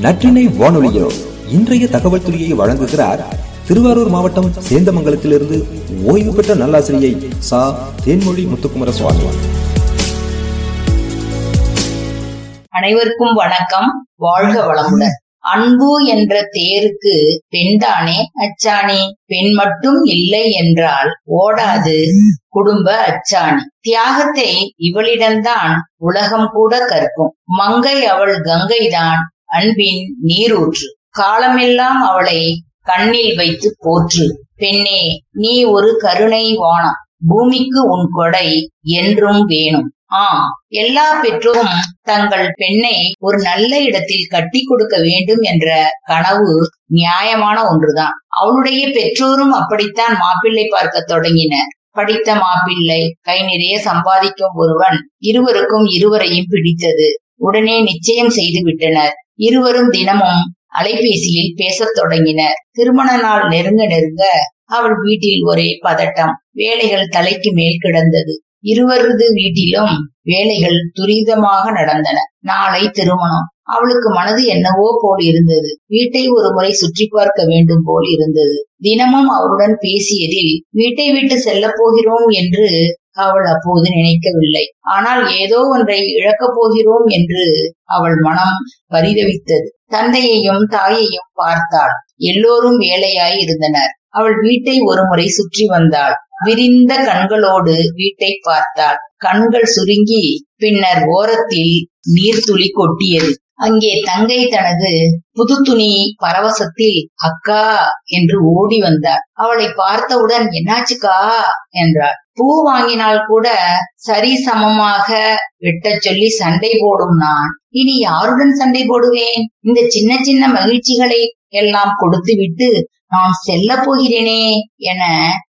நற்றினை வானொலியோ இன்றைய தகவல் துறையை வழங்குகிறார் திருவாரூர் மாவட்டம் சேந்தமங்கலத்திலிருந்து ஓய்வு பெற்ற நல்லாசிரியை சா. தேன்மொழி முத்துக்குமர சுவாமி அனைவருக்கும் வணக்கம். வாழ்க வளமுடன். அன்பு என்ற தேருக்கு பெண்தானே அச்சாணி பெண் மட்டும் இல்லை என்றால் ஓடாது. குடும்ப அச்சாணி தியாகத்தை இவளிடம்தான் உலகம் கூட கற்கும். மங்கை அவள் கங்கைதான். அன்பின் நீரூற்று. காலமெல்லாம் அவளை கண்ணில் வைத்து போற்று. பெண்ணே நீ ஒரு கருணை வானம் பூமிக்கு உன் கொடை என்றும் வேணும். ஆம் எல்லா பெற்றோரும் தங்கள் பெண்ணை ஒரு நல்ல இடத்தில் கட்டி கொடுக்க வேண்டும் என்ற கனவு நியாயமான ஒன்றுதான். அவளுடைய பெற்றோரும் அப்படித்தான் மாப்பிள்ளை பார்க்க தொடங்கினர். படித்த மாப்பிள்ளை கை நிறைய சம்பாதிக்கும் ஒருவன் இருவருக்கும் இருவரையும் பிடித்தது. உடனே நிச்சயம் செய்து விட்டனர் இருவரும் தினமும் அலைபேசியில் பேசத் தொடங்கினர். திருமண நாள் நெருங்க நெருங்க அவள் வீட்டில் ஒரே பதட்டம். வேலைகள் தலைக்கு மேல் கிடந்தது. இருவரது வீட்டிலும் வேலைகள் துரிதமாக நடந்தன. நாளை திருமணம். அவளுக்கு மனது என்னவோ போல் இருந்தது. வீட்டை ஒரு முறை சுற்றி பார்க்க வேண்டும் போல் இருந்தது. தினமும் அவருடன் பேசியதில் வீட்டை விட்டு செல்ல போகிறோம் என்று அவள் அப்போது நினைக்கவில்லை. ஆனால் ஏதோ ஒன்றை இழக்கப் போகிறோம் என்று அவள் மனம் பரிதவித்தது. தந்தையையும் தாயையும் பார்த்தாள். எல்லோரும் வேலையாய் இருந்தனர். அவள் வீட்டை ஒருமுறை சுற்றி வந்தாள். விரிந்த கண்களோடு வீட்டை பார்த்தாள். கண்கள் சுருங்கி பின்னர் ஓரத்தில் நீர்த்துளி கொட்டியது. அங்கே தங்கை தனது புது துணி பரவசத்தில் அக்கா என்று ஓடி வந்தார் அவளை பார்த்தவுடன் என்னாச்சுக்கா? என்றாள். பூ வாங்கினால் கூட சரி சமமாக வெட்ட சொல்லி சண்டை போடும் நான். இனி யாருடன் சண்டை போடுவேன்? இந்த சின்ன சின்ன மகிழ்ச்சிகளை எல்லாம் கொடுத்து விட்டு நான் செல்ல போகிறேனே என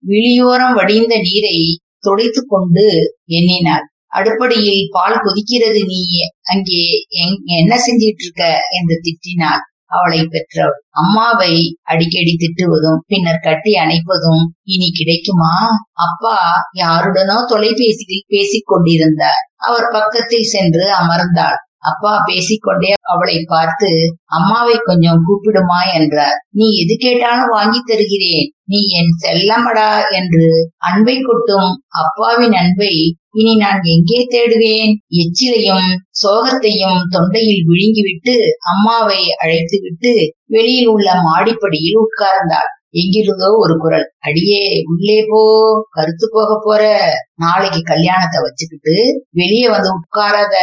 விழியோரம் வடிந்த நீரை துடைத்து கொண்டு எண்ணினாள். அடுப்படியில் பால் கொதிக்கிறது நீ அங்கே என்ன செஞ்சிட்டு இருக்க என்று திட்டினாள். அவளை பெற்றவள். அம்மாவை அடிக்கடி திட்டுவதும் பின்னர் கட்டி அணைப்பதும் இனி கிடைக்குமா? அப்பா யாருடனோ தொலைபேசியில் பேசிக் கொண்டிருந்தார். அவர் பக்கத்தில் சென்று அமர்ந்தாள். அப்பா பேசிக்கொண்டே அவளை பார்த்து அம்மாவை கொஞ்சம் கூப்பிடுமா என்றார். நீ எது கேட்டாலும் வாங்கி தருகிறேன். நீ என் செல்லமடா என்று அன்பை கொட்டும் அப்பாவின் அன்பை இனி நான் எங்கே தேடுவேன்? எச்சிலையும் சோகத்தையும் தொண்டையில் விழுங்கிவிட்டு அம்மாவை அழைத்து விட்டு வெளியில் உள்ள மாடிப்படியில் உட்கார்ந்தாள். எங்கிருந்தோ ஒரு குரல். அடியே உள்ளே போ. கருத்து போக போற. நாளைக்கு கல்யாணத்தை வச்சுக்கிட்டு வெளியே வந்து உட்காராத.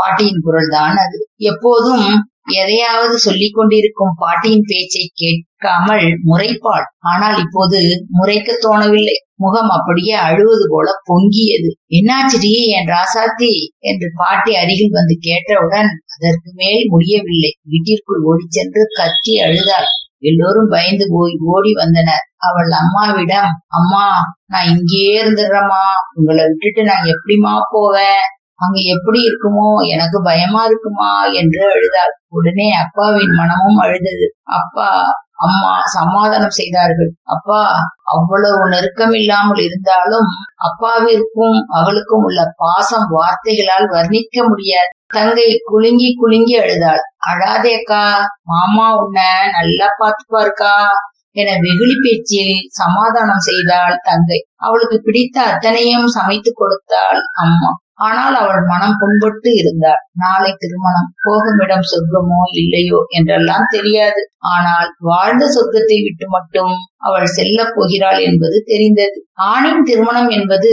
பாட்டியின் குரல் தான் அது. எப்போதும் எதையாவது சொல்லிக் கொண்டிருக்கும் பாட்டியின் பேச்சை கேட்காமல் முறைப்பாள். ஆனால் இப்போது முறைக்க தோணவில்லை. முகம் அப்படியே அழுவது போல பொங்கியது. என்னாச்சிடி என் ராசாத்தி? என்று பாட்டி அருகில் வந்து கேட்டவுடன் அதற்கு மேல் முடியவில்லை. வீட்டிற்குள் ஓடி சென்று கத்தி அழுதாள். எல்லோரும் பயந்து போய் ஓடி வந்தனர். அவள் அம்மாவிடம் அம்மா நான் இங்கே இருந்துடுறேம்மா. உங்களை விட்டுட்டு நான் எப்படிமா போவேன்? அங்க எப்படி இருக்குமோ எனக்கு பயமா இருக்குமா என்று அழுதாள். உடனே அப்பாவின் மனமும் அழுதது. அப்பா அம்மா சமாதானம் செய்தார்கள். அப்பா அவ்வளவு நெருக்கம் இல்லாமல் இருந்தாலும் அப்பாவிற்கும் அவளுக்கும் உள்ள பாசம் வார்த்தைகளால் வர்ணிக்க முடியாது. தங்கை குலுங்கி குலுங்கி அழுதாள். அழாதேக்கா மாமா உன்ன நல்லா பாத்துப்பாருக்கா என வெகுளி பேச்சில் சமாதானம் செய்தாள் தங்கை. அவளுக்கு பிடித்த அத்தனையும் சமைத்து கொடுத்தாள் அம்மா. ஆனால் அவள் மனம் புண்பட்டு இருந்தாள் நாளை திருமணம் போகுமிடம் சொர்க்கமோ இல்லையோ என்றெல்லாம் தெரியாது. ஆனால் வாழ்ந்த சொர்க்கத்தை விட்டு மட்டும் அவள் செல்ல போகிறாள் என்பது தெரிந்தது. ஆணின் திருமணம் என்பது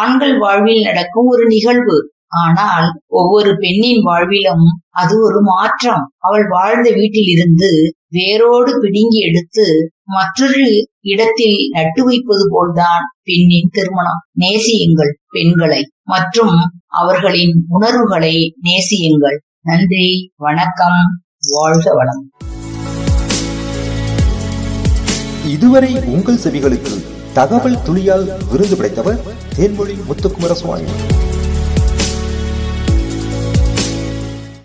ஆண்கள் வாழ்வில் நடக்கும் ஒரு நிகழ்வு. ஆனால் ஒவ்வொரு பெண்ணின் வாழ்விலும் அது ஒரு மாற்றம். அவள் வாழ்ந்த வீட்டில் இருந்து வேரோடு பிடுங்கி எடுத்து மற்றொரு இடத்தில் நட்டு வைப்பது போல்தான் பெண்ணின் திருமணம். நேசியுங்கள் பெண்களை மற்றும் அவர்களின் உணர்வுகளை நேசியுங்கள். நன்றி வணக்கம் வாழ்க வளம். இதுவரை உங்கள் செவிகளுக்கு தகவல் துளியால் விருது பிடித்தவர் தேன்மொழி முத்துக்குமர சுவாமி